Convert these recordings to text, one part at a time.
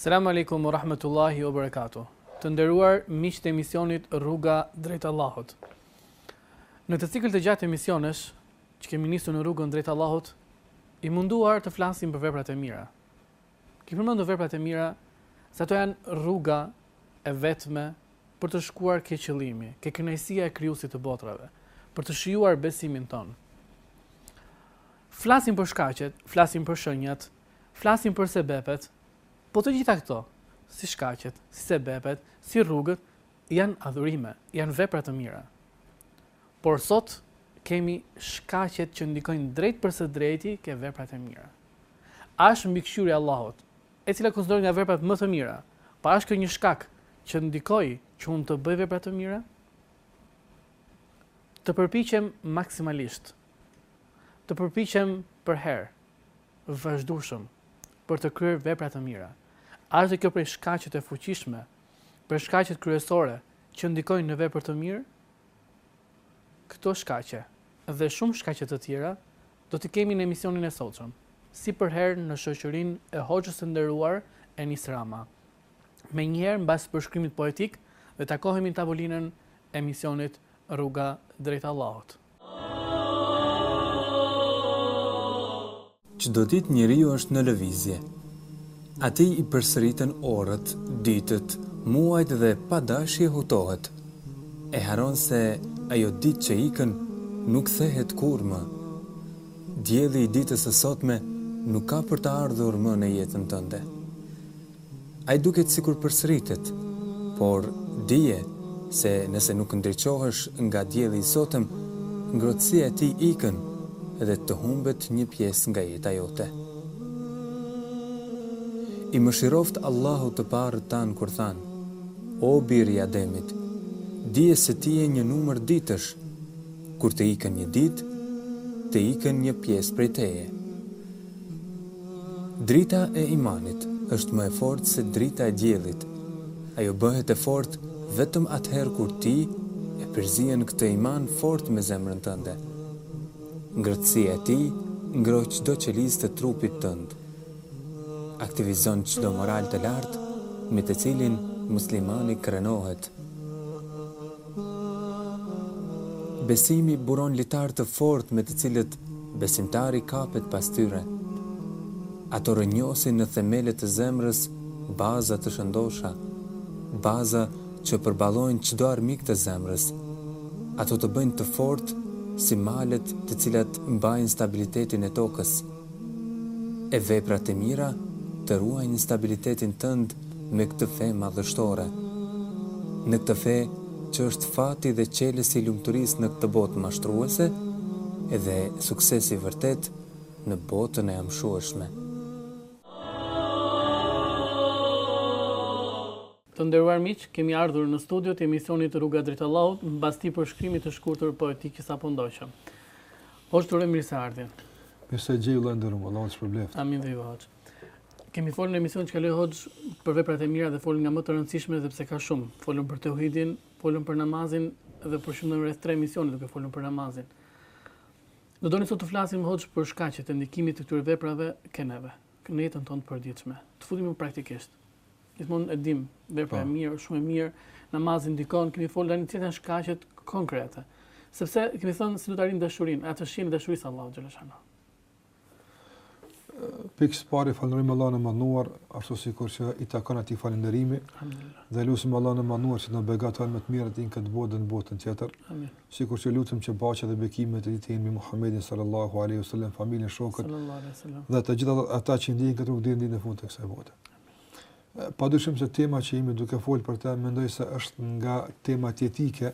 Selamu alejkum ue rahmetullahi ue berekatuhu Të nderuar miq të emisionit Rruga drejt Allahut Në këtë cikël të gjatë emisionesh që kemi nisur në rrugën drejt Allahut i munduar të flasim për veprat e mira Kemi përmendur veprat e mira se ato janë rruga e vetme për të shkuar ke qëllimi, ke kënaqësia e krijuesit të botrave, për të shijuar besimin tonë. Flasim për shkaqet, flasim për shenjat, Flasim për sebepet, po të gjitha këto, si shkaqet, si sebepet, si rrugët, janë adhurime, janë vepra të mira. Por sot kemi shkaqet që ndikojnë drejtpërsëdrejti ke veprat e mira. A është mbikëqyrja e Allahut, e cila konsiderohet nga veprat më të mira, pra është kjo një shkak që ndikon që unë të bëj vepra të mira? Të përpiqem maksimalisht, të përpiqem përherë, vazhdueshëm për të kryer vepra të mira. A është kjo prej shkaqet e fuqishme, prej shkaqet kryesore që ndikojnë në vepër të mirë? Këto shkaqe dhe shumë shkaqe të tjera do t'i kemi në emisionin e sotshëm, si përherë në shoqërinë e hoxhës të nderuar Enis Rama. Menjëherë mbas përshkrimit poetik dhe takohemi në tavolinën e emisionit Rruga drejt Allahut. Çdo ditë njeriu është në lëvizje. Atij i përsëriten orët, ditët, muajt dhe pa dashje hutohet. E harron se ajo ditë që ikën nuk kthehet kurrë më. Dielli i ditës së sotme nuk ka për të ardhur më në jetën tënde. Ai duket sikur përsëritet, por dije se nëse nuk ndriçohesh nga dielli i sotëm, ngrohtësia e tij ikën dhe të humbet një pjesë nga jeta jote. I mëshiroftë Allahu të parët tanë kur thanë, O bir i Ademit, dije se ti je një numër ditësh, kur të ikën një ditë, të ikën një pjesë prej teje. Drita e imanit është më e fortë se drita e diellit. Ajo bëhet e fortë vetëm atëherë kur ti e përzien këtë iman fort me zemrën tënde. Ngrohtësia e tij ngroh çdo qelizë të trupit tënd. Aktivizon çdo moral të lartë me të cilin muslimani krenohet. Besimi buron litarë të fortë me të cilët besimtari kapet pas tyre. Ato rrënjosin në themelet të zemrës baza të shëndosha, baza që përballojnë çdo armik të zemrës. Ato të bëjnë të fortë si malet të cilat mbajnë stabilitetin e tokës. E veprat e mira të ruajnë stabilitetin tënd me këtë fe madhështore. Në këtë fe që është fati dhe çelësi i lumturisë në këtë botë mashtruese dhe suksesi i vërtetë në botën e amshueshme. Të nderuar miq, kemi ardhur në studio të emisionit Rruga drejt Allahut mbas atij përshkrimit të shkurtër poetik që sapo ndoqëm. Hoxhë të uroj mirëseardhjen. Mirë se gjej vëlla i nderuar, Allahu të shpërbleftë. Amin dhe ju hoxhë. Kemi folur në emisionin që kaloi hoxhë për veprat e mira dhe folëm nga më të rëndësishmet edhe pse ka shumë. Folëm për teuhidin, folëm për namazin dhe pothuajse rreth tre emisione duke folur për namazin. Do doja sot të flasim hoxhë për shkaqet e ndikimit të këtyre veprave te neve, në jetën tonë të përditshme. Të futemi më praktikisht. Gjithmonë e dim, vepra e po. mirë, shumë e mirë, namazi ndikon, kemi folur tani çfarë janë shkaqet konkrete. Sepse kemi thënë se si do të arrijmë dashurinë, atë shijen e dashurisë Allahut xheleshanuhu. Pikë së pari falënderojmë Allahun e madhëruar, ashtu sikur që i takon atij falënderimi. Dhe lutim Allahun e madhëruar që të na begaton me të mirat në këtë botë dhe në botën tjetër. Amin. Sikur që lutemi që paqja dhe bekimet e Tij të jenë mbi Muhamedin sallallahu alaihi wasallam, familjen, shokët. Sallallahu alaihi wasallam. Dhe të gjithë ata që ndjekin këtë rrugë deri në fund të kësaj bote. Pa dyshim se tema që jemi duke folë për te, mendoj se është nga temat jetike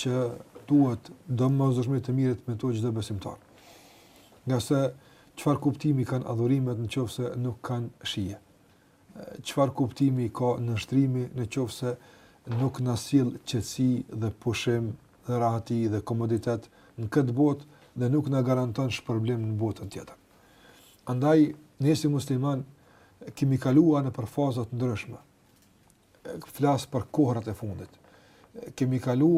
që duhet domosdoshmërisht të mirret me to çdo besimtar. Ngase çfarë kuptimi kanë adhurimet në qoftë se nuk kanë shije? Çfarë kuptimi ka nënshtrimi në qoftë se nuk na sjell qetësi dhe pushim dhe rahati dhe komoditet në këtë botë dhe nuk na garanton shpërblim në botën tjetër? Andaj, ne si muslimanë, kemi kaluar nëpër faza të ndryshme. Flas për kohërat e fundit. Kemi kalu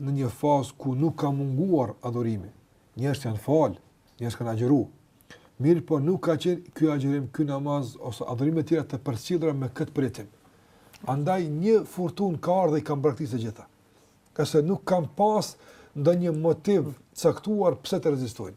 në një fazë ku nuk ka munguar adhurimi. Njerëzit janë falë, njerëzit kanë agjëru. Mirëpo nuk ka qenë ky agjërim, ky namaz, ose adhurimet tjera të përcjellura me këtë përjetim. Andaj, një furtunë ka ardh e i kanë braktis të gjitha. Sepse nuk kanë pas ndonjë motiv të caktuar pse të rezistojnë.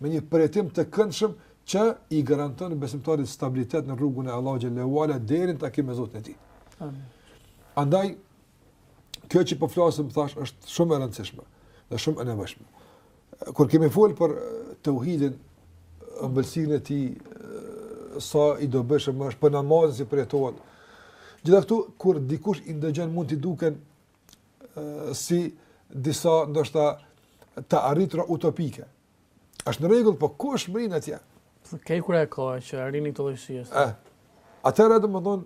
me një përjetim të këndshëm që i garanton besimtarit stabilitet në rrugën e Allahut xhele ue ala deri në takim me Zotin e tij. Amin. Andaj kjo që po flasim thash është shumë e rëndësishme dhe shumë e nevojshme. Kur kemi folur për teuhidin, ëmbëlsinë e tij, sa i dobishëm është për namazin si përjetohet. Gjitha këto kur dikush i ndëgjon mund t'i duken si disa ndoshta të arritura utopike. Është në rregull, po ku është mrin atje? Kë kur e ka që arrini të llojësi është. Eh. Atëra do të thon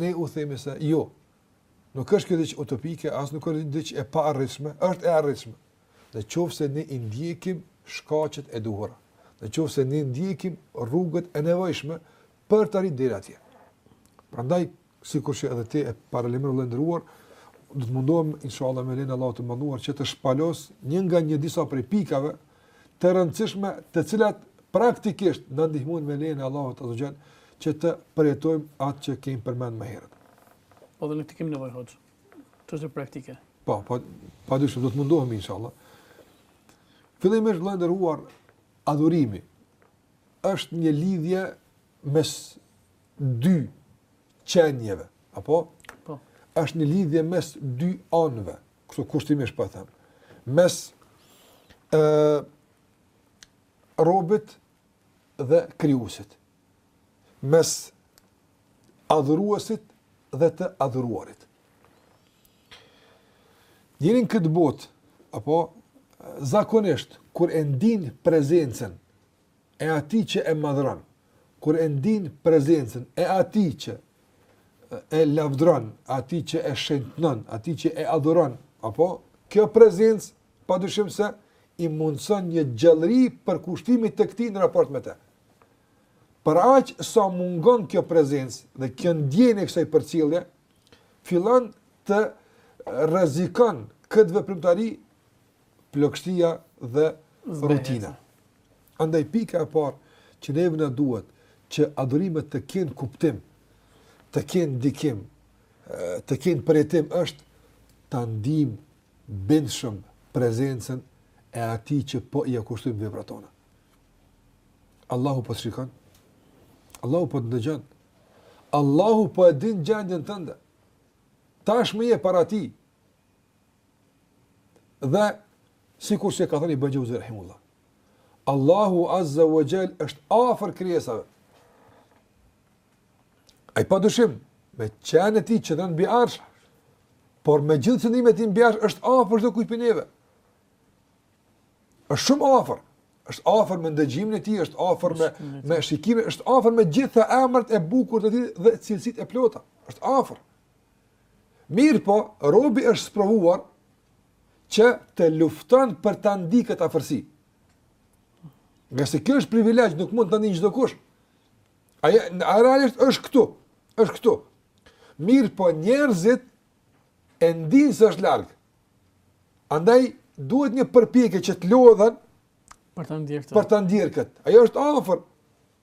ne u themi se jo. Nuk është kjo diç utopike, as nuk është diç e pa arritshme, është e arritshme. Në qoftë se ne i ndjekim shkaqet e duhura. Në qoftë se ne ndjekim rrugët e nevojshme për të arritur deri atje. Prandaj sikur që edhe ti e paralajmërove vëllai nderuar, do të mundohem inshallah me lejen e Allahut të madhëruar që të shpalos një nga një disa prej pikave të rëndësishme, të cilat praktikisht na ndihmojnë me lejen e Allahut azze ue xhel që të përjetojmë atë që kemi përmend më herët. Po dhe ne këtë kemi nevojë hoxh. Të është praktike. Po, po padyshim do të mundohem inshallah. Fillimisht vëllai nderuar, adhurimi është një lidhje mes dy qenieve, apo? Po. Është një lidhje mes dy anëve, kështu kushtimisht po them. Mes robit dhe krijuesit. Mes adhuruesit dhe të adhuruarit. Njëri në këtë botë, apo zakonisht kur e ndin prezencën e atij që e madhëron, kur e ndin prezencën e atij që e lavdron, atij që e shenjtnon, atij që e adhuron, apo kjo prezencë padyshim se i mundson një gjallëri përkushtimit të këtij në raport me te. Për aq sa mungon kjo prezencë dhe kjo ndjenjë e kësaj përcjellje, fillon të rrezikon këtë veprimtari plogështia dhe rutina. Andaj pika e parë që neve na duhet që adhurimet të kenë kuptim, të kenë ndikim, të kenë përjetim është ta ndimë bindshëm prezencën e atij që po ia kushtojmë veprat tona. Allahu po të shikon. Allahu po të ndëgjon. Allahu po e din gjendjen tënde. Tashmë je para tij. Dhe sikurse ka thënë Ibn Xheuzi rahimehullah. Allahu azze ue xhel është afër krijesave. Ai pa dyshim me qenien e tij qëndron mbi arsh, por me gjithë qëndrimin e tij mbi arsh është afër çdokujt prej neve. Është shumë afër. Është afër me ndëgjimin e tij, është afër me me shikimin, është afër me gjithë emrat e bukur të tij dhe cilësitë e plota. Është afër. Mirëpo, robi është sprovuar që të lufton për ta ndi këtë afërsi. Ngase kjo është privilegj, nuk mund ta ndin gjithkush. Ajo realisht është këtu, është këtu. Mirëpo njerëzit e ndinë se është larg. Andaj duhet një përpjekje që të lodhen për ta ndjerë këtë. Për ta ndjerë këtë. Ajo është afër.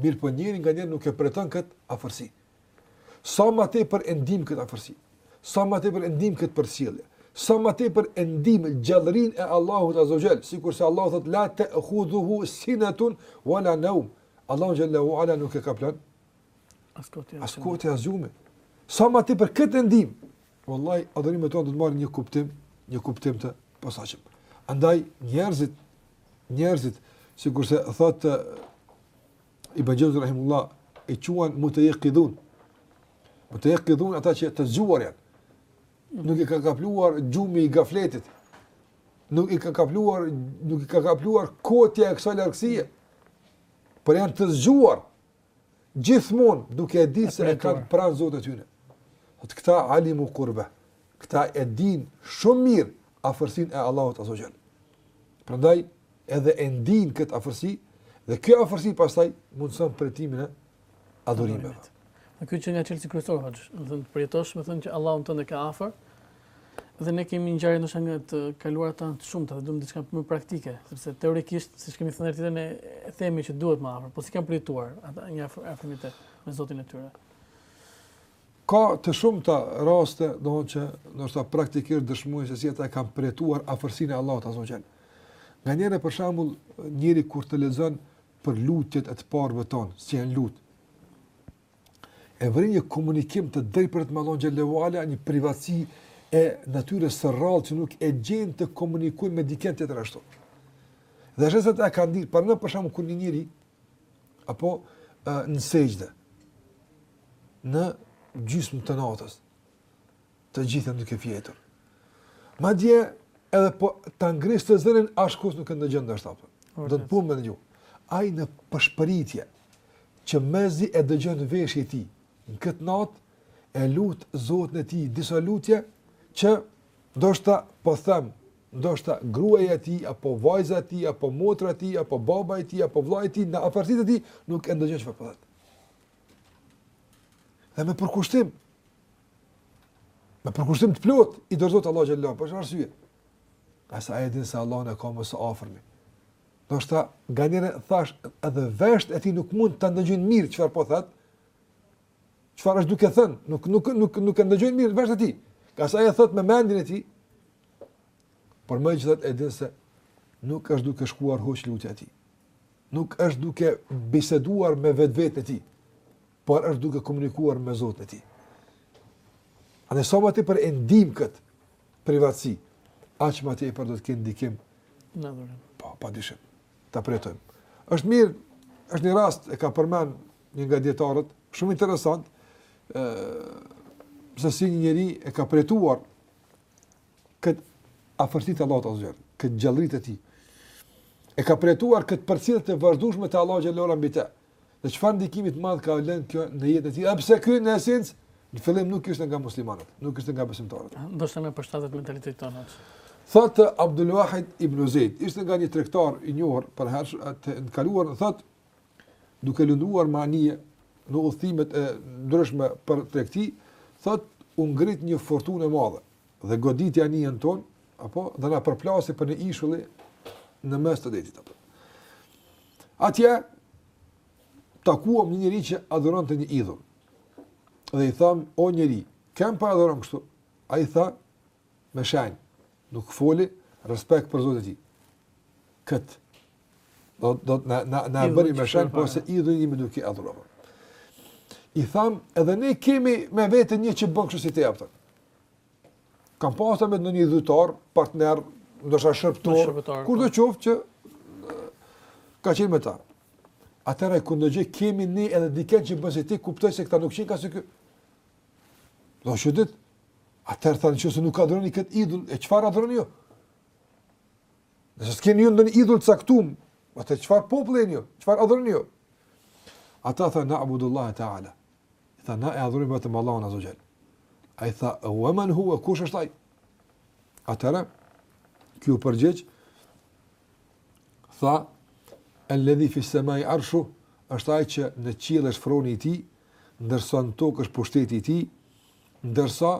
Mirëpo njeriu nganjëherë nuk e përjeton këtë afërsi. Sa ma tepër e ndim këtë afërsi, sa ma tepër e ndim këtë përcjellje, sa ma tepër e ndim gjallërinë e Allahut azze ve xhel, sikurse Allahu thotë, la te'hudhuhu sinetun, wa la neum. Allahun xhel-le ue ala nuk e kaplon as kotje as gjumë. Sa ma tepër këtë e ndim, Wallahi, adhurimet tona do të marrë një kuptim, një kuptim të posaçëm. Andaj, njerëzit Njerëzit, sikurse thotë Ibn Jauzi rahimehullah, i quan mutejekidhun. Mutejekidhun ata që të zgjuar janë. Nuk i ka kapluar gjumi i gafletit. Nuk i ka kapluar, nuk i ka kapluar kotja e kësaj largësie. Por janë të zgjuar. gjithmonë duke e ditë se e kanë pranë Zotin e tyre. Thotë këta alimu kurbe, këta e dinë shumë mirë afërsinë e Allahut azze ve xhel. Prandaj edhe e ndin këtë afërsi dhe kjo afërsi pastaj mundëson përjetimin e adhurimeve. Dhe kjo qenka çelësi kryesor, domethënë të përjetosh, domethënë që Allahun ta ka afër, Dhe ne kemi ngjarje ndoshta nga të kaluarat tona të shumta dhe duam diçka më praktike, sepse teorikisht, siç kemi thënë herë tjetër, ne e themi që duhet më afër, po si e kanë përjetuar ata një afërsi me Zotin e tyre? Ka të shumta raste, domethënë që ndoshta praktikisht dëshmojnë se si ata e kanë përjetuar afërsinë e Allahut azze ve xhel. Nganjëherë për shembull, njeriu kur të lexon për lutjet e të parëve tanë, si janë lutë, e vëren një komunikim të drejtpërdrejtë me Allahun xhel-le ue ala, një privatësi e natyrës së rrallë që nuk e gjen të komunikojë me dikënd tjetër ashtu. Dhe sheh se ata e kanë ndi, për në për shembull kur një njeri, apo në sexhde, në gjysmë të natës, Të gjithë janë duke fjetur. Madje, edhe po ta ngriste zërin, askush nuk e ndëgjon ndoshta apo. Do të punë me ndëgju. Ai në pëshpëritje, që mezi e dëgjon veshi i tij, në këtë natë, e lut Zotin e tij, disa lutje, që ndoshta po them, ndoshta gruaja e tij, apo vajza e tij, apo motra e tij, apo baba i tij, apo vllai i tij, ma të afërtit e tij, nuk e ndëgjon çfarë po thotë. Dhe me përkushtim, me përkushtim të plot, i dorëzohet Allahut xhelle, për shumë arsye. Ai e din se Allahun e ka më së afërmi. Ndoshta, nganjëherë, thash, edhe veshët e tij nuk mund të ndëgjojnë mirë çfarë po thotë, çfarë është duke thënë, nuk, nuk, nuk, nuk, nuk ndëgjojnë mirë veshët e tij. Ai e thotë me mendjen e tij, por megjithatë e din se nuk është duke shkuar huq lutja e tij. Nuk është duke biseduar me vetveten e tij, por është duke komunikuar me Zotin e tij. A sa më tepër e ndim kët privatësi, aq më tepër do të ketë ndikim në dhurim. Po, pa dyshim. Ta përjetojmë. Është mirë, është një rast e ka përmend një nga dijetarët, shumë interesant, ë se si një njeri e ka përjetuar këtë afërsi të Allahut azze ve xhel, këtë gjallëri të tij. E ka përjetuar këtë përcjellje të vazhdueshme të Allahut xhelle mbi të. Dhe çfarë ndikimi të madh ka lënë kjo në jetën e tij? Edhe pse ky në esencë në fillim nuk ishte nga muslimanët, nuk ishte nga besimtarët. Do të thotë përshtatet mentalitetit tonë. Thot Abdul Wahid ibn Zejd, ishte nga një tregtar i njohur për herë të kaluar, thot duke lundruar me anije në udhëtimet e ndryshme për tregti, thotë u ngrit një furtunë e madhe dhe goditi anijen tonë, po dhe na përplasi për një ishulli në mes të detit, po. Atje takuam një njeri që adhuronte një idhull. Dhe i thamë, o njeri, kë po adhuron kështu? Ai tha, me shenjë, nuk foli respekt për Zotin e tij. Kët do do na na na bëri me shenjë po se idhullin jemi duke adhuruar. I thamë, edhe ne kemi me vete një që bën kështu si ti, po. Kanë pasur me ndonjë idhujtar, partner, ndoshta shërbëtor, kushdo, po, qoftë që ka qenë me ta. Atëherë kur dëgjoi kemi ne edhe dikën që bën si ti kuptoi se këta nuk qenkan si ky. Do të thotë Atëherë tha nëse nuk adhuroni këtë idhull, e çfarë adhuroni ju? Nëse s'keni ju ndonjë idhull të caktuar, atëherë çfarë populli jeni ju? Çfarë adhuroni ju? Ata thanë nabudullahe teala. Thanë ne e adhurojmë vetëm Allahun azze ve xhel. Ai tha ue men hue kush është ai? Atëherë ky u përgjigj tha eledhi fi semai arshu është ai që në qiell është froni i tij, ndërsa në tokë është pushteti i tij, ndërsa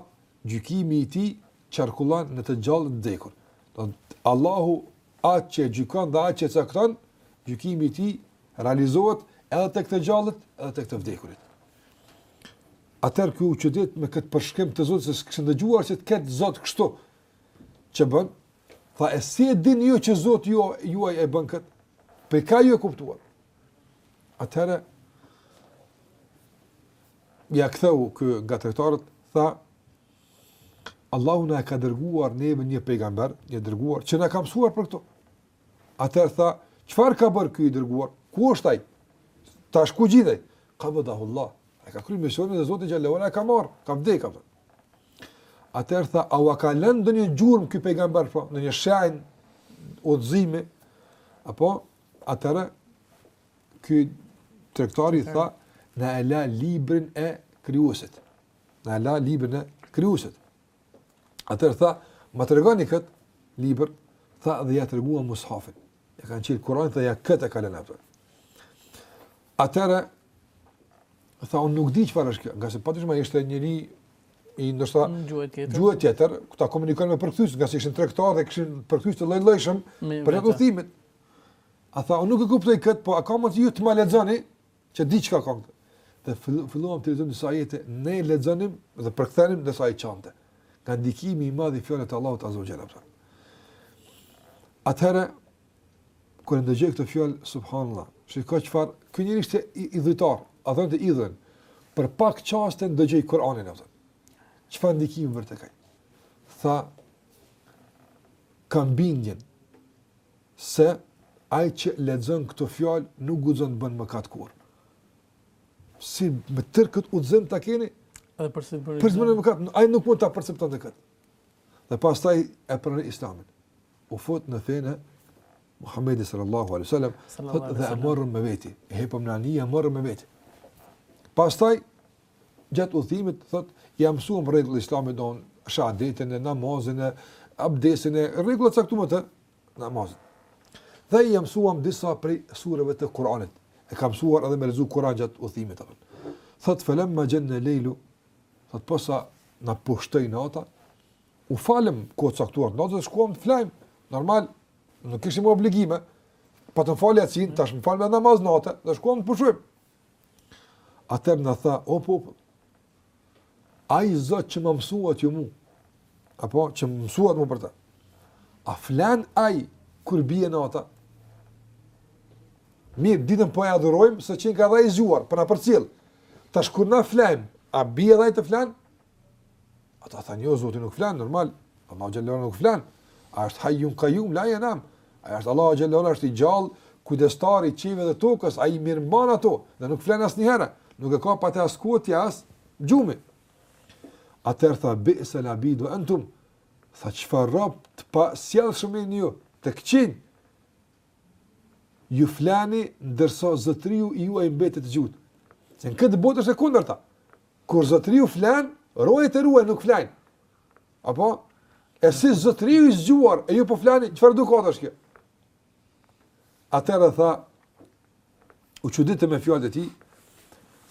gjykimi i tij qarkullon në të gjallë dhe të vdekur. Do Allahu atë që gjykon dhe atë që cakton, gjykimi i tij realizohet edhe tek të gjallët, edhe tek të vdekurit. Atëherë ky u çudit me këtë përshkrim të Zotit se kishte dëgjuar se të ketë Zot kështu. Që bën? Tha e si e dini ju që Zoti juaj e bën këtë? Prej ka ju e kuptuar? Atëherë Ia ktheu ky nga tregtarët, tha, Allahu na e ka dërguar neve një pejgamber, një të dërguar, që na ka mësuar për këto. Atëherë tha, çfarë ka bërë ky i dërguar? Ku është ai? Tash ku gjindet ai? Kabedahu Allah. E ka kry misionin dhe Zoti Xhel-le ue Ala e ka marrë, ka vdek, ka vdek. Atëherë tha, a u ka lënë ndonjë gjurmë ky pejgamber, pra, në një shenjë, udhëzime, apo, atëherë, Ky tregtari tha, na e la librin e krijuesit. Na e la librin e krijuesit. Atëherë tha, ma tregoni kët libër, tha dhe ja treguam mushafin. E kanë qitë Kur'anin dhe ja këtë ka lënë atë. Atëherë tha unë nuk di çfarë është kjo, ngase padyshim ishte njeri i ndoshta gjuhë tjetër. Gjuhë tjetër, këta komunikonin me përkthyes, ngase ishin tregtarë dhe kishin përkthyes të llojllojshëm për rrugëtimin. Ai tha, unë nuk e kuptoj këtë, po a ka mundësi ju të ma lexoni që të di çka ka këtu. Dhe filluam të lexojmë disa ajete, ne lexonim dhe përkthenim ndërsa ai qante. Nga ndikimi i madh i fjalës së Allahut azza wa jalla. Atëherë kur ndëgjoi këtë fjalë subhanallahu, shikoni çfarë, ky njeri ishte idhujtar, adhuronte idhull. Për pak çaste ndëgjoi Kur'anin atë. Çfarë ndikimi vërtet ka? Tha kam bindjen se ai që lexon këto fjalë nuk guxon të bën mëkat kurrë. Si me tërë këtë udhëzim ta keni? Edhe përsëri të bësh mëkat, ai nuk mund ta perceptonte këtë. Dhe pastaj e pranoi Islamin. U fut në fenë e Muhamedit sallallahu alaihi wasallam, thotë dhe e morëm me veti. E hipëm në anije, e morëm me veti. Pastaj gjatë udhëtimit thotë ia mësuam rregullat e Islamit don, shahadetën, namazin, abdesin, rregullat e caktuara të namazit. Dhe ia mësuam disa prej sureve të Kur'anit. E kanë mësuar edhe me lexu Kur'an gjatë udhëtimit atë. Thot felemma xhenne lejlu, thot posa na pushtoi nata, u falem koha e caktuar natën, shkuam të flajm. Normal, nuk kishim obligime. Pasi të falë jacinë, tash më fal me namaz natë, do shkuam të pushojmë. Atër na tha, o popull, Ai Zot që më mësuat ju mu, apo që më mësuat mu për të, a flen ai kur bie nata? Mirë, ditën po e adhurojmë, se qenka dhe i zgjuar, po na përcjell. Tash kur na flejmë, a bie dhe ai të flen? Ata thanë, jo, Zoti nuk flen, normal, Allahu xhele ala nuk flen, ai është hajjun kajjum, la jenam, Ai është Allahu xhele ala është i gjallë, kujdestari i qiejve dhe tokës, ai i mirëmban ato dhe nuk flen asnjëherë, nuk e kap atë as kotja as gjumi. Atëherë tha bi'sal abidu antum tha çfarë rob të pasjellshëm jeni ju, të këqij. Ju flani ndërsa zotëriu i juaj mbetet zgjutë. Se në këtë botë është e kundërta. Kur zotëriu flan, rojet e ruajnë, nuk flajnë. Apo? E si zotriu i zgjuar, e ju po flani, çfarë edukate është kjo? Atëherë tha, u çuditëm me fjalët e tij,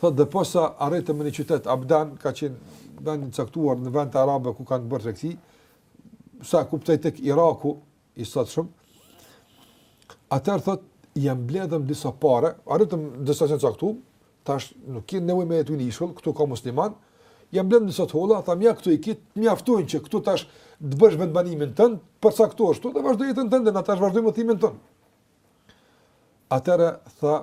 thotë dhe posa arritëm në një qytet, Abdan, ka qenë vend i caktuar në vendet arabe ku kanë bërë tregti, sa kuptoj tek Iraku, i sotshëm, atëherë thotë, ia mbledhëm disa pare, arritëm disa të caktuar, tash nuk ki nevojë me jetu në ishull, këtu ka muslimanë, ia mbledhëm disa të holla, thamë ja këtu i ki, të mjaftojnë që këtu tash të bësh vendbanimin tënd, përsa këtu është, të të vazhdosh jetën tënde, ne tash vazhdojmë udhëtimin tonë. Atëherë, tha,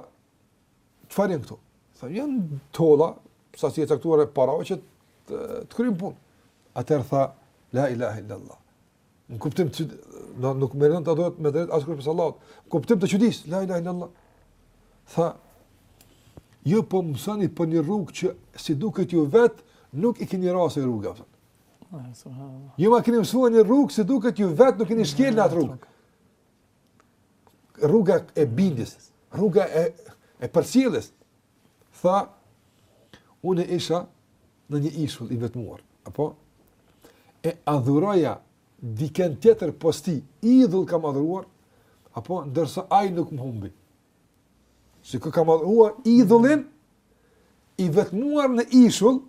çfarë janë këto? Tha, janë të holla, sasi e caktuar e parave, që të, të kryejnë punë. Atëherë, tha, la ilahe illallah, Në kuptim të çudisë, nuk meriton të adhurohet me drejt askush përpos Allah. Në kuptim të çudisë, la ilahe illallah. Tha, ju po mësoni për një rrugë që si duket ju vetë, nuk i keni ra asaj rruge, apo. Ju ma keni mësuar një rrugë, si duket ju vetë, nuk keni shkel në atë rrugë. Rruga e bindjes, rruga e, e përcjelljes, Tha, unë isha në një ishull i vetmuar, apo? E adhuroja dikë tjetër pos tij, idhull kam adhuruar, apo ndërsa ai nuk më humbi. Si e kam adhuruar idhullin i vetmuar në ishull,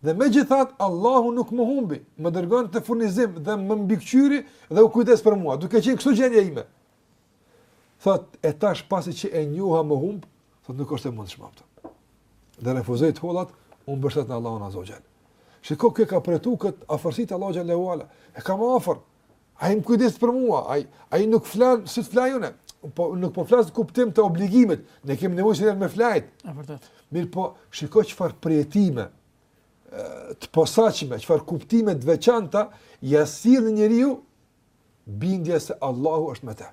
dhe megjithatë Allahu nuk më humbi, më dërgonte furnizim dhe më mbikëqyri dhe u kujdes për mua, duke qenë kështu gjendja ime. Thotë, e tash pasi që e njoha më humb, thotë nuk është e mundshme, apo. Dhe refuzoi të hollat, u mbështet në Allahun Azza wa Jall. Shiko, ky ka përjetu kët afërsi të Allahu xhele ue ala. E kam afër. Ai m'u kujdes për mua, ai ai nuk flan si të flaj unë. Po nuk po flas kuptim të obligimit. Ne kemi nevojë se me flajt. Është vërtet. Mirëpo shiko çfarë përjetime të posaçme, çfarë kuptime të veçanta ia sjell njeriu bindja se Allahu është me te.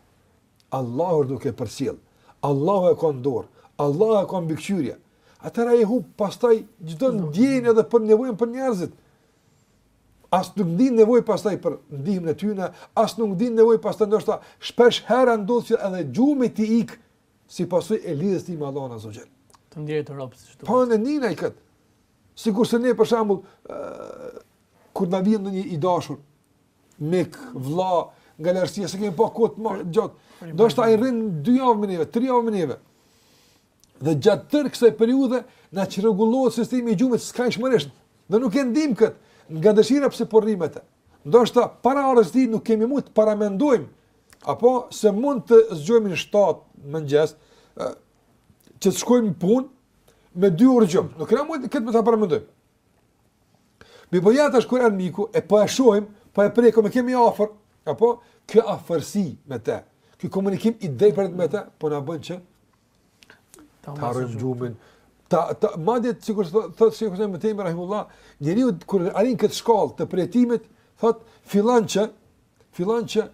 Allahu është duke përcjell. Allahu e ka në dorë. Allahu e ka mbi këqyrje. Atëherë i hup pastaj çdo ndjenjë edhe për nevojën për njerëzit. As nuk ndin nevojë pastaj për ndihmën e tyre, as nuk ndin nevojë pastaj ndoshta shpesh herë ndodh që edhe gjumi t'i ik si pasojë e lidhjes tij me Allahun azza xhel. Të ndjej të rrobat si çdo. Po ne e ndijmë kët. Sikur se ne për shembull kur na vjen ndonjë i dashur, mik, vëlla, nga largësia, s'e kemi pa kohë të gjatë. Ndoshta ai rrin dy javë me neve, tri javë me neve. Dhe gjatë tërë kësaj periudhe, na çrregullohet sistemi i gjumit skajshmërisht. Dhe nuk e ndim këtë, nga dëshira pse po rrimë me të. Ndoshta para ardhjes tij nuk kemi mund të paramendojmë, apo se mund të zgjohemi në shtatë mëngjes, që të shkojmë punë me dy orë gjumë. Nuk kemi mund as këtë me të paramendojmë. Mirëpo ja tash kur erdh miku, e po e shohim, po e prekim, e kemi afër, apo, kjo afërsi me te, ky komunikim i drejtpërdrejt me te, po na bën që ta harrojmë gjumin, ta, ta, madje sikur thotë, thot, sikur thotë ibn Tejmije, Rahimullah, njeriu, kur arrin këtë shkallë të përjetimit, thotë, fillon që, fillon që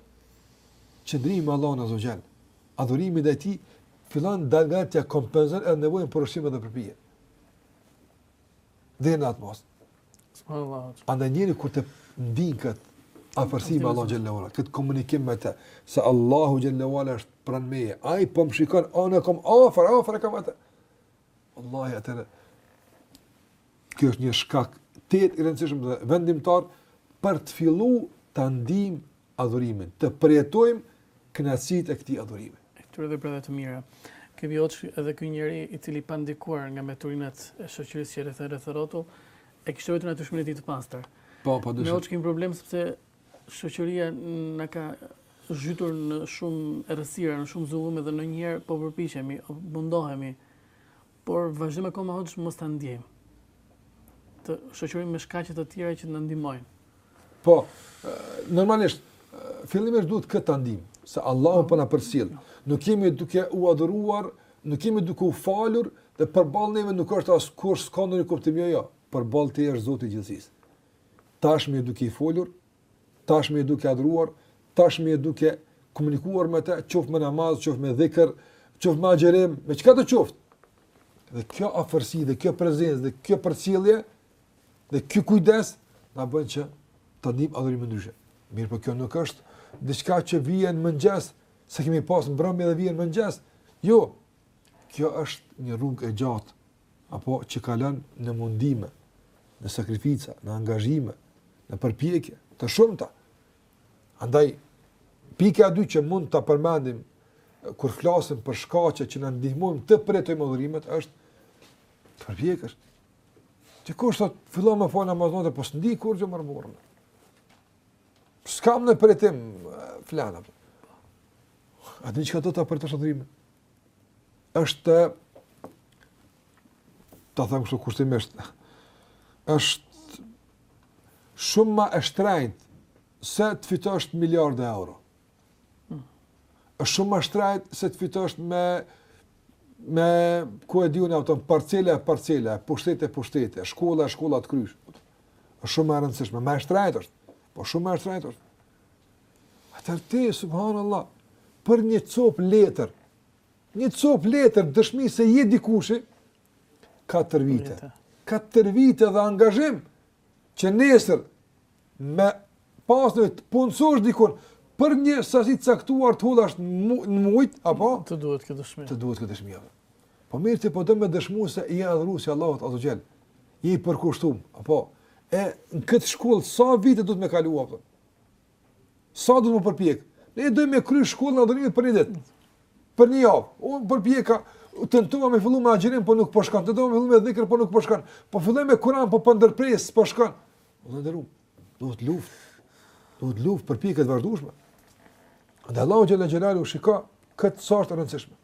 qëndrimi me Allahun azza xhel, adhurimi i tij, fillon dalëngadalë t'ia kompenzon edhe nevojën për ushqime dhe për pije. dhe në atë moshë. Andaj njeriu kur ta ndin këtë afërsi me Allahun xhelle ve ala, këtë komunikim me te, se Allahu xhelle ve ala është pranë meje, ai po më shikon, atë e kom afër, afër e kam atë. Allah, e atëherë, kjo është një shkak tejet i rëndësishëm dhe vendimtar për të fillu ta ndim adhurimin, të përjetojmë kënaqësitë e këtij adhurimi. E këtyre veprave të mira. Kemi, hoxhë, edhe ky njeri i cili pa ndikuar nga mbeturinat e shoqërisë që e rrethojnë rreth rrotull, e kishte vetëm natyrshmërinë e tij të pastër. Po, po, Ne kemi problem sepse shoqëria na ka zhytur në shumë errësira, në shumë zullume dhe ndonjëherë po përpiqemi, mundohemi Por vazhdojmë akoma hoxhë mos ta ndjejmë. Të shoqërojmë me shkaqe të tjera që na ndihmojnë. Po, normalisht fillimisht duhet këtë ta ndijmë se Allahu po na përcjell. Nuk jemi duke u adhuruar, nuk jemi duke u falur dhe përballë neve nuk është askush s'ka ndonjë kuptim jo jo. Përballë teje është Zoti i gjithësisë. Tashmë je duke i folur, tashmë je duke adhuruar, tashmë je duke komunikuar me të, qoftë me namaz, qoftë me dhikr, qoftë me agjërim, me çka të qoftë. Dhe kjo afërsi dhe kjo prezencë dhe kjo përcjellje dhe ky kujdes na bën që ta ndim adhurimin ndryshe. Mirë, por kjo nuk është diçka që vjen në mëngjes, s'e kemi pas mbrëmje dhe vjen në mëngjes. Jo. Kjo është një rrugë e gjatë apo që kalon në mundime, në sakrifica, në angazhime, në përpjekje të shumta. Andaj pika e dytë që mund ta përmendim kur flasim për shkaqe që na ndihmojnë të përjetojmë adhurimet është përpjekja. Ti kush sot fillon me fal namazin dhe po s'ndi kurgjë më morën. S'kam përjetim flan apo. A di çka do ta për të shëndrimin? është ta them kështu kushtimisht është shumë më e shtrenjtë se të fitosh miliardë euro. Hmm. Është shumë më shtrenjtë se të fitosh me me ku e di unë ato parcela e parcela, pushtete e pushtete, shkolla e shkolla të kryesh. Është shumë më e rëndësishme, më e shtrenjtë është. Po shumë më e shtrenjtë është. Atëherë ti, subhanallah, për një copë letër, një copë letër dëshmi se je dikushi, katër vite, katër vite dhe angazhim, që nesër me pas mundësi të punësosh dikun, për një sasi të caktuar të hollash në mujt, apo? Të duhet kjo dëshmi. Të duhet kjo dëshmi, apo? Po mirë ti po do me dëshmu se je adhurues i Allahut azze ve xhel, i përkushtum, apo, e në këtë shkollë, sa vite duhet me kalu, apo, sa duhet me u përpjek, ne dojmë me kry shkollën e adhurimit për një ditë, për një javë, u përpjeka, tentova me fillu me agjerim, po nuk po shkon, po tentova me fillu me dhikër, po nuk po shkon, po filloj me kuran, po për po ndërpres, s'po shkon, po të ndërru, do luftë, do luftë, përpjekje të vazhdushme, dhe Allahu xhel-le xhelaluhu, shiko, këtë sa të rëndësishme,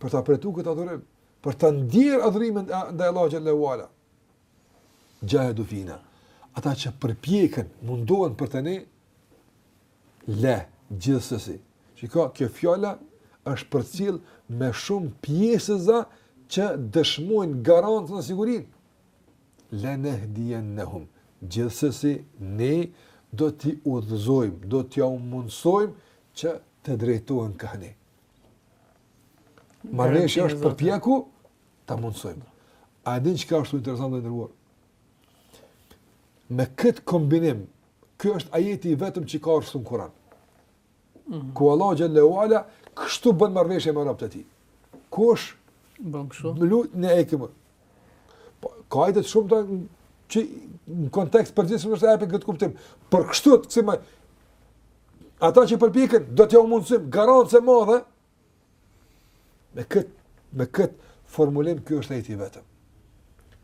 për ta përjetu këtë adhurim, për të ndjerë adhurimin ndaj Allahut xhel-le ue ala. Xhahedu fina, ata që përpjekën, mundohen për te ne, le, gjithsesi. Shiko, kjo fjala është përcjellë me shumë pjesëza që dëshmojnë garancën e sigurinë. Le nehdijennehum, gjithsesi ne do t'i udhëzojmë, do t'jua mundësojmë që të drejtohen kah ne. Marrëveshja është përpjeku ta mundësojmë. A e din çka është interesant i nderuar? Me këtë kombinim, ky është ajeti i vetëm që ka ardhur në kuran. Mm -hmm. Ku Allah xhel-le ue ala, kështu bënë marrëveshje me robtë e tij. Ku është? Bënë kështu? Në lutë në e këmë. Po, ka ajete shumë që në kontekst të përgjithshëm është edhe këtë kuptim. Por kështu si, ata që përpiqen, do t'jua mundësojmë, garancë e madhe, me këtë, me këtë formulim, ky është ajeti i vetëm.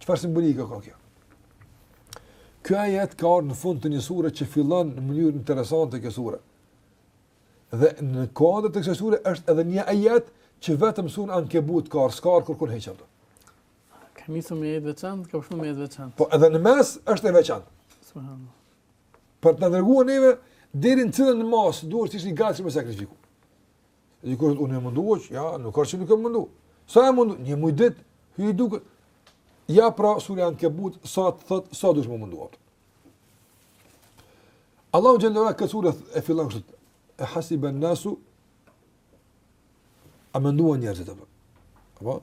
Çfarë simbolike ka kjo? Ky ajet ka ardhë në fund të një sure që fillon në mënyrë interesante të kjo sure. Dhe në kuadër të kësaj sure është edhe një ajet që vetëm surja Ankebut ka, s'ka kurkund hiç atë. Ka nisur me ajet veçantë, ka shumë me ajet veçantë. Po edhe në mes është e veçantë. Subhanallahu. Për të na treguar neve deri në cilën masë duhet të jemi gatshëm të sakrifikojmë. Dhe kur u mundova, ja, nuk ka çfarë nuk u mundu. Sa u mundu? Një muj dit, hy i duket. Ja pra sure Ankebut sa të thot, sa duhet të mundohet. Allahu xhelle ve ala këtë sure e fillon kështu. E hasiben nasu a mendua njerëzit apo? Apo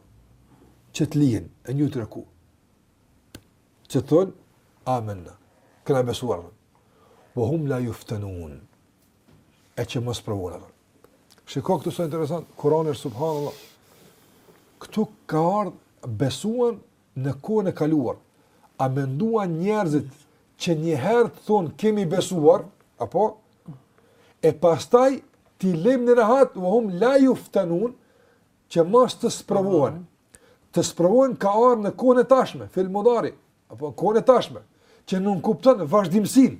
që të lihen en jutreku. Që të thonë amenna. Kena besuar. Ve hum la juftenun. E që mos provohen ata. Shiko këtu sa interesant, Kurani subhanallahu. Këtu ka ardh besuan Në kohën e kaluar, a menduan njerëzit që një herë të thonë kemi besuar, apo, e pastaj t'i lejmë rehat, ve hum la juftenun, që mos të sprovohen. Të sprovohen ka ardhë në kohën e tashme, fil mudari, apo kohën e tashme, që nënkupton vazhdimësinë.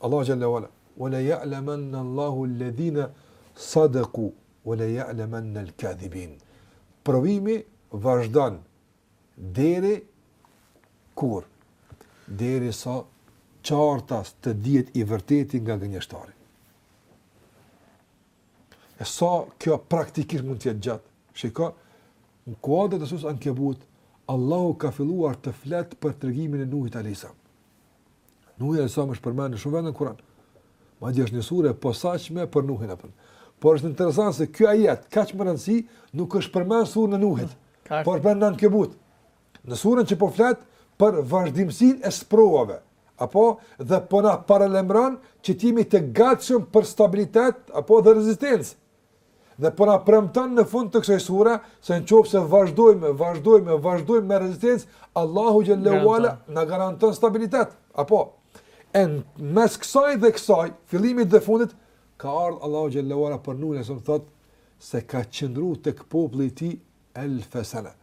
Allahu xhalla wa ala fa la ya'lamanna Allahu alladhina sadaku wa la ya'lamanna al-kadhibin. Provimi vazhdon deri kur derisa qartas të dihet i vërteti nga gënjeshtari. E sa kjo praktikisht mund të jetë gjatë? Shiko në kuadër të sures Ankebut Allahu ka filluar të flasë për tregimin e Nuhit alayhis salam. Nuhi alejhi selam është përmenë në shumë vende në Kuran. Madje është një sure e posaçme për Nuhin apo. Por është interesant se ky ajet, kaq me rëndësi, nuk është përmenë suren e Nuhit, mm, por përmenë në Ankebut. Në suren që po flet për vazhdimësinë e sprovave, apo dhe po na paralajmëron që të jemi të gatshëm për stabilitet apo dhe rezistencë. Dhe po na premton në fund të kësaj sure se në qoftë se vazhdojmë, vazhdojmë, vazhdojmë me rezistencë, Allahu xhelle ve ala na garanton stabilitet. Apo, e në mes kësaj dhe kësaj, fillimit dhe fundit ka ardhë Allahu xhelle ve ala për Nuhin alejhi selam thotë se ka qëndru tek populli i tij elfe sene.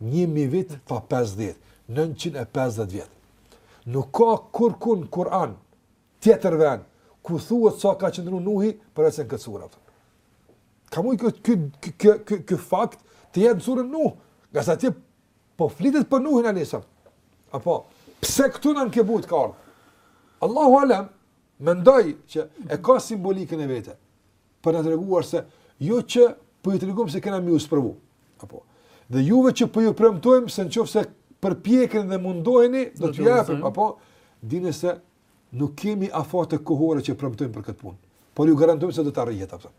1000 vit pa 50, 950 vjet. Nuk ka kurkun Kur'an Tjetër vend, ku thuhet sa ka qëndru Nuhi, përveçse në këtë sure, apo. Ka mujtë ky, ky, ky, ky, ky fakt të jetë në suren Nuh, ngase atje po flitet për Nuhin alejhi selam. Apo, pse këtu në Ankebut ka ardhë? Allahu Alem, mendoj që e ka simbolikën e vet. për të treguar se ja që po ju tregojmë se kena me u sprovu. Apo. Dhe juve që po ju premtojmë se nëse përpjekeni dhe mundoheni, do të japim, apo dini se nuk kemi afate kohore që premtojmë për këtë punë. Por ju garantojmë se do të arrihet apo.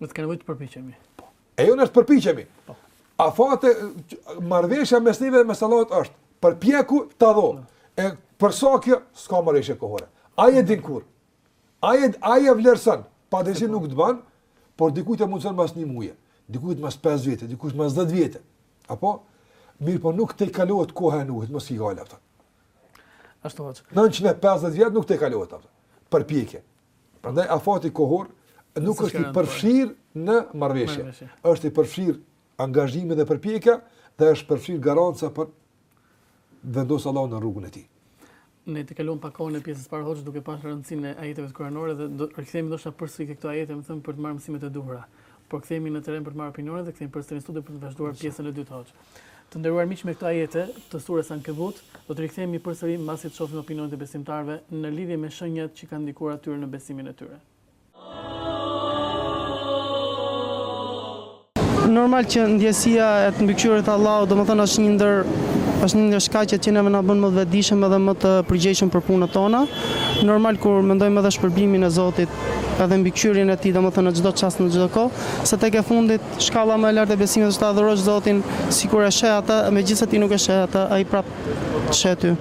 Do të kemi të përpiqemi. Po. E jo nëse përpiqemi. Po. Afate, marrëveshja mes teje dhe mes Allahut është përpjeku ta dhon. E për sa kjo s'ka marrëveshje kohore. Ai e din kur. Ai ai e vlerëson. Padrejtësi nuk të bën, por dikujt e mundëson mas një muaji, dikujt mas 5 vjetë, dikujt mas 10 vjetë. Apo mirëpo nuk tejkalohet koha e Nuhit, mos i gale aftë. Ashtu hoxhë. 950 vjet nuk tejkalohet aftë. Përpjekje. Prandaj afati kohor nuk është i përfshirë në marrëveshje. Është i përfshirë angazhimi dhe përpjekja dhe është përfshirë garancia për vendosë Allahu në rrugën e tij. Ne tejkaluam pak kohën e pjesës parë hoxhë duke pasur rëndësinë e ajeteve kuranore dhe do rikthehemi ndoshta përsëri këto ajete, me thënë për të marrë mësimet e duhura. Por kthehemi në terren për të marrë opinione dhe kthehemi përsëri në studio për të vazhduar pjesën e dytë hoxhë. Të nderuar miq me këto ajete të surës Ankebut, do të rikthehemi përsëri mbasi të shohim opinionet e besimtarëve në lidhje me shenjat që kanë ndikuar atyre në besimin e tyre. Normal që ndjesia e të mbikëqyrurit të Allahut, domethënë është një ndër është një ndër shkaqet që neve na bën më të vetëdijshëm edhe më të përgjegjshëm për punët tona. Normal kur mendojmë edhe shpërblimin e Zotit, edhe mbikëqyrjen e tij, domethënë në çdo çast, në çdo kohë, se tek e fundit shkalla më e lartë e besimit është ta adhurosh Zotin sikur e sheh atë, megjithëse ti nuk e sheh atë, ai prap Sheh ty.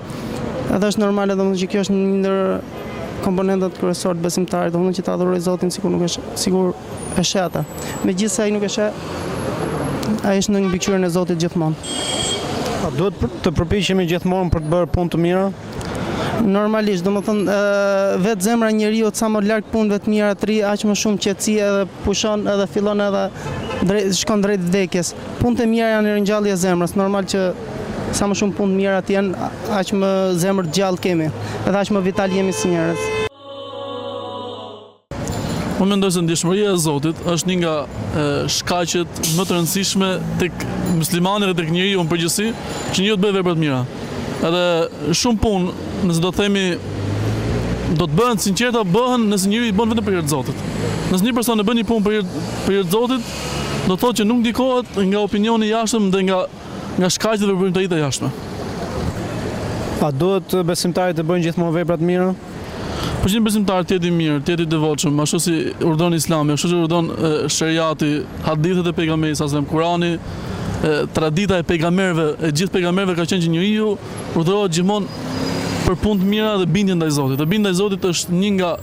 Edhe është normale domethënë që kjo është një ndër komponentët kryesorë të besimtarit, domethënë që ta adhurojë Zotin sikur nuk e sheh, sikur e sheh atë. Megjithëse ai nuk e sheh, ai është në mbikëqyrjen e Zotit gjithmonë. A duhet të përpiqemi gjithmonë për të bërë punë të mira? Normalisht, domethënë, vetë zemra e njeriut sa më larg punëve të mira të rrijë, aq më shumë qetësi edhe pushon edhe fillon edhe shkon drejt vdekjes. Punët e mira janë ringjallje e zemrës, normal që sa më shumë punë të mira të jenë, aq më zemër të gjallë kemi dhe aq më vitalë jemi si njerëz. Unë mendoj se ndjeshmëria e Zotit është një nga shkaqet më të rëndësishme tek muslimani dhe tek njeriu në përgjithësi, që njeriu të bëjë vepra të mira. Edhe shumë punë, nëse do të themi do të bëhen sinqerta bëhen nëse njeriu i bën vetëm për hir të Zotit. Nëse një person e bën një punë për hir për hir të Zotit, do të thotë që nuk ndikohet nga opinioni i jashtëm dhe nga nga shkaqet e veprimtaritë të jashtme. A duhet besimtarët të bëjnë gjithmonë vepra të mira? Po që një besimtar të jetë i mirë, të jetë i devotshëm, ashtu si urdhon Islami, ashtu si urdhon shariati, hadithet e pejgamberit a.s., Kurani, tradita e pejgamberëve, e gjithë pejgamberëve ka qenë që njeriu urdhërohet gjithmonë për punë të mira dhe bindje ndaj Zotit. Dhe bindja ndaj Zotit është një nga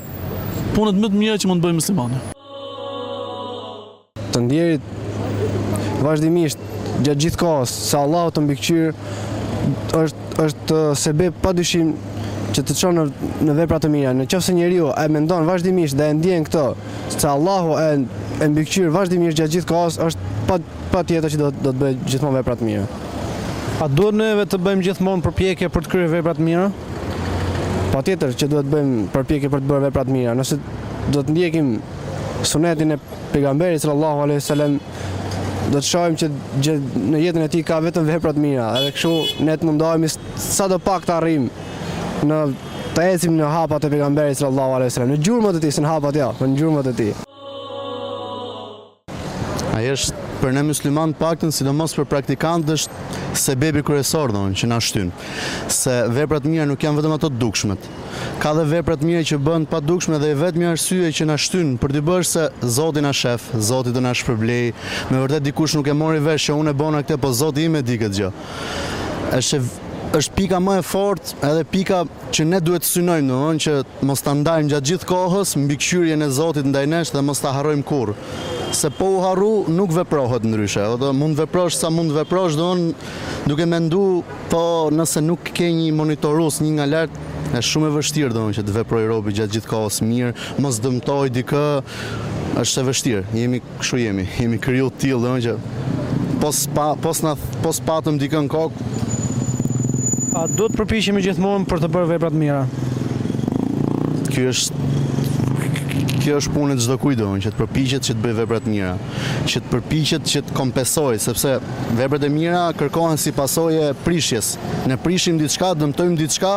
punët më të mira që mund të bëjë muslimani. Të ndjerit vazhdimisht gjatë gjithë kohës se Allahu të mbikëqyrë është është sebeb pa dyshim që të çon në, në vepra të mira. Në qoftë se njeriu e mendon vazhdimisht dhe e ndjen këtë, se Allahu e e mbikëqyr vazhdimisht gjatë gjithë kohës, është pa patjetër që do do të bëjë gjithmonë vepra të mira. A duhet neve të bëjmë gjithmonë përpjekje për të kryer vepra të mira? Patjetër që duhet të bëjmë përpjekje për të bërë vepra të mira. Nëse do të ndjekim sunetin e pejgamberit sallallahu alaihi wasallam do të shohim që në jetën e tij ka vetëm vepra të mira edhe kështu ne të mundohemi sado pak të arrijmë në të ecim në hapat e pejgamberit sallallahu alaihi wasallam në gjurmët e tij në hapat jo në gjurmët e tij Ai është për ne muslimanët të paktën, sidomos për praktikantët është sebebi kryesor domethënë që na shtyn. Se veprat e mira nuk janë vetëm ato të dukshmet. Ka dhe vepra të mira që bëhen padukshme dhe e vetmja arsye që na shtyn për t'i bërë se Zoti na shef, Zoti do na shpërblej. Me vërtet dikush nuk e mori vesh që unë e bona këtë, po Zoti im e di këtë gjë. Është është pika më e fortë edhe pika Që ne duhet të synojmë, domethënë që mos ta ndajmë gjatë gjithë kohës mbikëqyrjen e Zotit ndaj nesh dhe mos ta harrojmë kurrë. Se po u harru, nuk veprohet ndryshe. Domethënë mund të veprosh sa mund të veprosh, domethënë duke mendu, po nëse nuk ke një monitorues, një nga lart, është shumë e vështirë domethënë që të veprojë robi gjatë gjithë kohës mirë, mos dëmtojë dikë, është e vështirë. Jemi Kështu jemi, jemi kriju të tillë, domethënë që po s'pa po s'na po s'patëm dikën në kokë. A do të përpiqemi gjithmonë për të bërë vepra të mira? Ky është kjo është punë e çdokujt domethënë që të përpiqet që të bëjë vepra të mira, që të përpiqet që të kompensojë, sepse veprat e mira kërkohen si pasojë e prishjes. Ne prishim diçka, dëmtojmë diçka,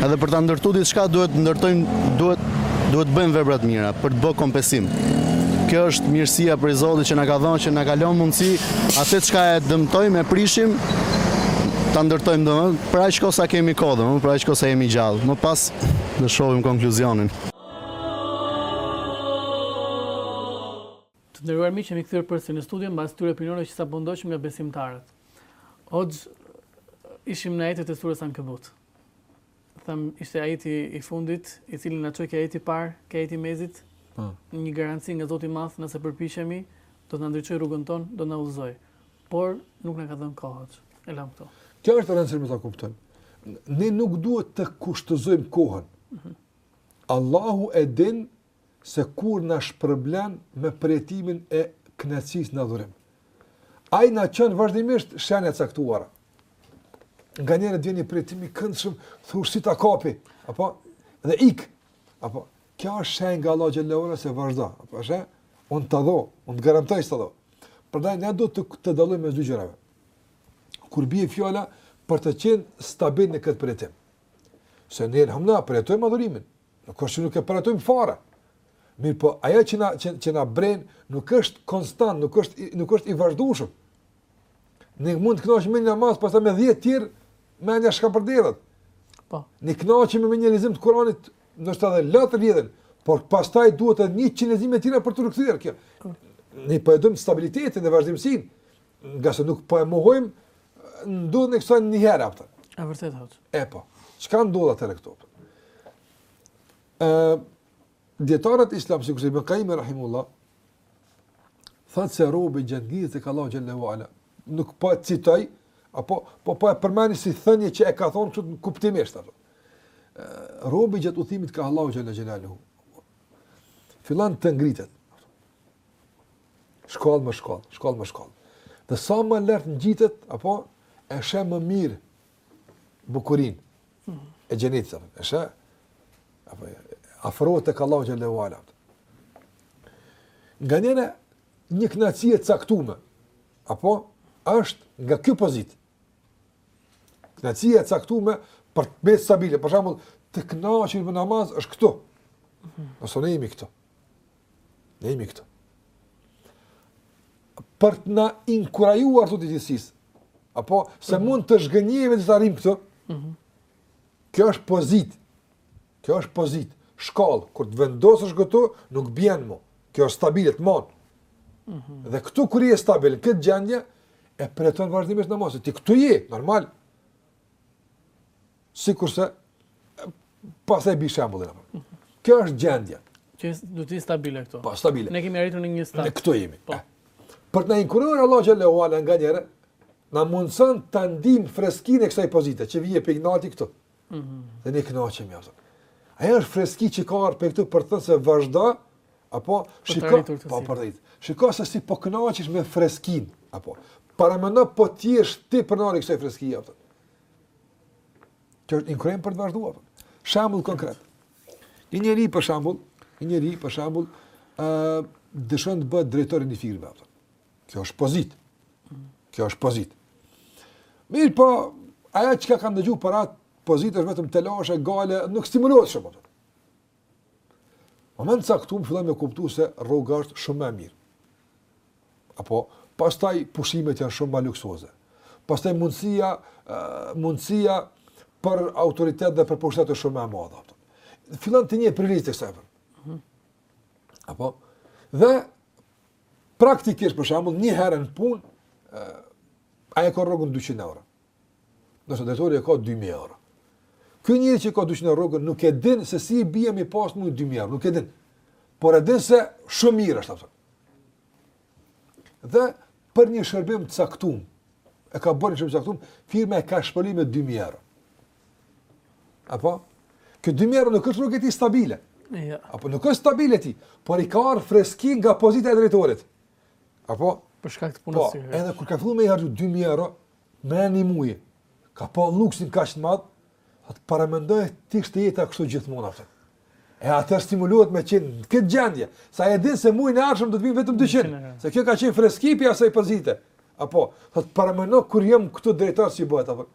Edhe për ta ndërtu diçka duhet ndërtojmë duhet duhet të bëjmë vepra të mira për të bërë kompensim. Kjo është mirësia prej Zotit që na ka dhënë që na ka lënë mundësi atë çka e dëmtojmë e prishim ta ndërtojmë domethënë për aq kohë sa kemi kohë domethënë për aq kohë sa jemi gjallë. Më pas do shohim konkluzionin. Të nderuar miq jemi kthyer përsëri në studio mbas këtyre opinioneve që sapo ndoqëm nga besimtarët. Hoxhë ishim në ajetet e sures Ankebut. Thamë ishte ajeti i fundit, i cili na çoi ke ajeti i parë, ke ajeti i mezit. Po. Një garanci nga Zoti i Madh, nëse përpiqemi, do të na ndriçojë rrugën tonë, do na udhëzojë. Por nuk na ka dhënë kohë. E lamë këtu. Kjo është e rëndësishme ta kuptojmë. Ne nuk duhet të kushtëzojmë kohën. Mhm. Allahu e din se kur na shpërblen me përjetimin e kënaqësisë në adhurim. Ai na çon vazhdimisht shenja të caktuara. Nganjëherë vjen një përjetim i këndshëm, thush si ta kap, apo dhe ik. Apo kjo është shenjë nga Allahu xhelle ue ala se vazhdo. Apo është? Unë të dho, unë të garantoj se të dho. Prandaj ne duhet të dallojmë mes dy gjërave. Kur bie fjala për të qenë stabil në këtë përjetim. Se ne elhamdulilah, përjetojmë adhurimin, Nuk është që nuk e përjetojmë fare. Mirëpo, ajo që na, që, që na bren, nuk është konstant, nuk është, nuk është i vazhdueshëm. Ne mund të kënaqemi me një namaz, pastaj me dhjetë tjerë, me na shku për derat. Po. Ne kënaqemi me një lexim të Kuranit, ndoshta edhe lotët vijnë, por pastaj duhet edhe njëqind lexime të tjera për t'u rikthyer. Ne e duam, po, stabilitetin dhe vazhdimësinë, Ngase nuk po e mohojmë, ndodhin kështu nganjëherë, apëta. E vërtetë, është. E po, çka ndodh atëherë këtu? Dijetarët islamë, siç është Ibn Kajimi, Rahimullah, thotë se robi gjatë udhëtimit kah Allahu xhelle ue ala, nuk po e citoj, apo po, po e përmendi si thënie që e ka thonë këtë kuptimisht, apëta. Robi gjatë udhëtimit kah Allahu xhelle ue ala fillon të ngritet, Shkallë më shkallë, shkallë më shkallë. Dhe sa më lart ngjitet, apo e sheh më mirë bukurinë mm. e xhenetit apo. E sheh apo afrohet tek Allahu xhelle ue ala. Nganjëherë një knaqsi e caktume. Apo është nga kjo pozitë. Knaqsi e caktume për t'u bërë stabile. Për shembull, të kënaqurit me namaz është këtu. Nëse mhm. ne jemi këtu. Ne jemi këtu. Për të na inkurajuar te gjithsesi, apo se mhm. mund të zhgënjehemi të arrijmë këtu, mhm. kjo është pozitë, kjo është pozitë, shkallë, kur të vendosesh këtu, nuk bien mo, kjo është stabile tani mo. Mhm. Dhe këtu kur je stabil, në këtë gjendje, e përjeton vazhdimisht namazin, ti këtu je, normal, Sikurse pastaj bi shembullin apo. Mhm. Kjo është gjendja. Që do të jetë stabile këtu. Po, stabile. Ne kemi arritur në një stad. Ne këtu jemi. Po. Eh. Për të na inkurajuar Allahu xhelle ue ala nganjëherë, na mundëson ta ndijmë freskinë e kësaj pozite që vjen prej nalti këtu. Mhm. Dhe ne kënaqemi me të. Ajo është freski që ka ardhur këtu për të thënë se vazhdo Apo shiko, po për të ditë. Shiko se si po kënaqesh me freskin, a po. Paramendo po ti je ti pronar i kësaj freskie, a po. Që inkurajim për të vazhduar. Shembull konkret. Një njeri për shembull, një njeri për shembull, ë uh, dëshon të bëhet drejtor i një firme, a po. Kjo është pozit. Kjo është pozit. Mirëpo, ajo çka ka dëgju për atë pozit është vetëm telashe, galle, nuk stimulohet shumë. Moment caktum fillon me kuptu se rroga është shumë më e mirë. A po pastaj pushimet janë shumë ma luksoze. Pastaj mundësia mundësia për autoritet dhe për pushtet është shumë më e madhe. Fillon të njeh prioritetet e saj. Mhm. A po dhe praktikisht për shembull njeri në punë ai e ka rrogën 200 euro. Nëse drejtori e ka 2000 euro. Ky njeri që ka 200 euro nuk e din se si i bie me i pas 2000 euro, nuk e din. Por e din se shumë mirë është atë. Dhe për një shërbim të caktuar, e ka bërë një shërbim t'caktum, firma e ka shpërbly me 2000 euro. A po? Kjo 2000 euro nuk është rrogë e tij stabile. Jo. A po nuk është stabile e tij, por i ka ardhur freski nga pozita e drejtorit. A po? Për shkak të punës. Po, edhe kur ka filluar me harxhu 2000 euro, Në një muaj, ka pa luksin kaq të madh, thotë paramendo të ishte jeta kështu gjithmonë atë. E atëherë stimulohet me qenë në këtë gjendje, se e din se muajin e ardhshëm do të vinë vetëm 200, se kjo ka qenë freski prej asaj pozite. A po, thotë paramendo kur jam këtu drejtor si bëhet, a po,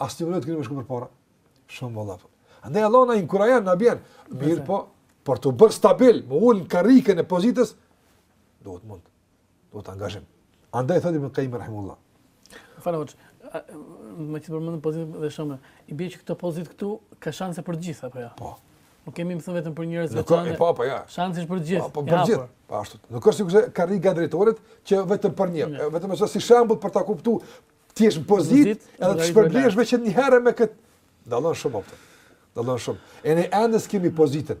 a stimulohet ky të me shku përpara? Shumë valla, a po. Andaj Allahu na inkurajon, na bien, mirëpo, për t'u bërë stabil, me u ul në karrigën e pozitës, do të mund. do angazhim. Andaj thotë Ibn Qayyim rahimullah. Fala hoc, më kemi përmendur pozitën dhe shumë. I bie që këto pozitë këtu ka shanse për të gjithë apo jo? Po. Nuk kemi me thënë vetëm për njerëz të tjerë. Po, po, jo. Shanse është për të gjithë. Po, po për të gjithë. Po ashtu. Nuk është sikurse karriga e drejtorit që është vetëm për një, vetëm se si shembull për ta kuptu, ti je në pozitë, edhe të shpërblehesh veç një herë me kët. Dallon shumë, a po. Dallon shumë. E ne ende kemi pozitën.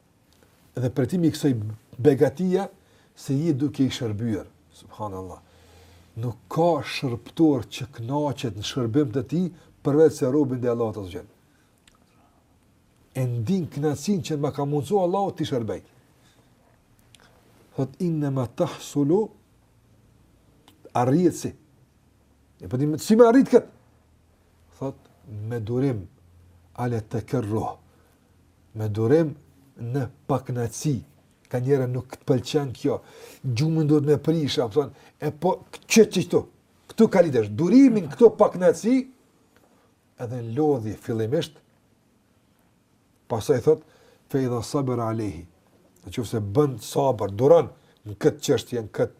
Dhe përjetimi i kësaj begatia se je duke i shërbyer. Subhanallahu. Nuk ka shërbëtor që kënaqet në shërbim të tij përveç se robi ndaj Allahut azze ue xhel. E ndin kënaqësinë që më ka mundsuar Allahu ti shërbej. Thot inna ma tahsulu arrihet si. E po dimë si me arrit kët. Thot me durim ala tekerruh, me durim në pakënaqësi. Ka njëherë nuk të pëlqen kjo. Gjumin duhet me prish, a kupton, e po qe, qe këtu. Këtu ka lidhje durimi në këto pakënaqësi edhe në lodhje fillimisht. Pastaj thot fe idha sabara alejhi. Në qoftë se bën sabër, duron në këtë çështje, në këtë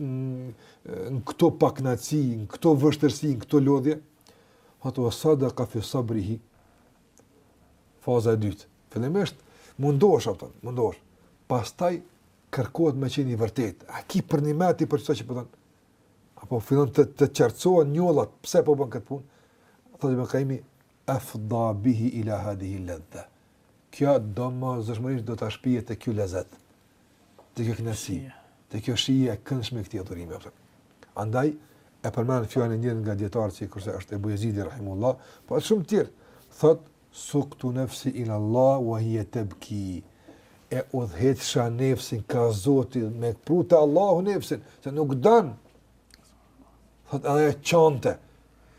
në këto paknaqsi, në këto vështërsi, në këto lodhje, thot wa sadaqa fi sabrihi, Faza e dytë, fillimisht mundohesh a kupton, mundohesh. Pastaj kërkohet me qenë i vërtet. A ki përnjëmend ti për çka që po thon? Apo fillon të të qartësohen njollat, pse po bën këtë punë? Thotë Ibn Kajimi afda bihi ila hadhihi ladha. Kjo domosdoshmërisht do ta shpie te ky lezet. Te kjo kënaqësi, te kjo shije e këndshme e këtij adhurimi. Andaj e përmend fjalën e njërit nga dijetarët sikurse është Ebu Jezidi rahimehullah, po edhe shumë të tjerë thot suqtu nafsi ila Allah wa hiya tabki. E udhëheqsha nefsin ka Zoti me pru te Allahu nefsin, se nuk don. Thot edhe qante.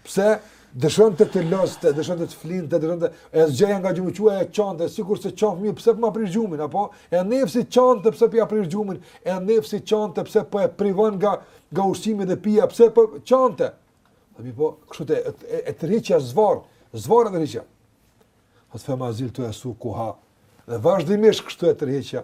Pse? Dëshironte të lozte, dëshironte të flinte, dëshironte... E zgjoja nga gjumi, çohu, e qante, sikurse qan fëmija, pse po ma prish gjumin, apo? E nefsi qante, pse po ja prish gjumin, e nefsi qante, pse po e privon nga, nga ushqimi dhe pija, pse po qante? Dhe mirëpo, kështu të e, e, e tërhiqja zvarrë, zvarrë e tërhiqja. Thot fe ma ziltu esukuha, dhe vazhdimisht kështu e tërhiqja.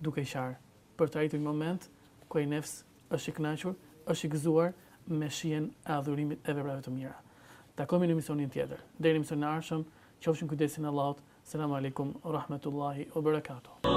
duke qarë, për të arritur një moment ku ai nefs është i kënaqur, është i gëzuar me shijen e adhurimit e veprave të mira. Takohemi në emisionin tjetër. Deri në emisionin e ardhshëm, qofshi në kujdesin e Allahut. Selamu alejkum ue rahmetullahi ue berekatuh.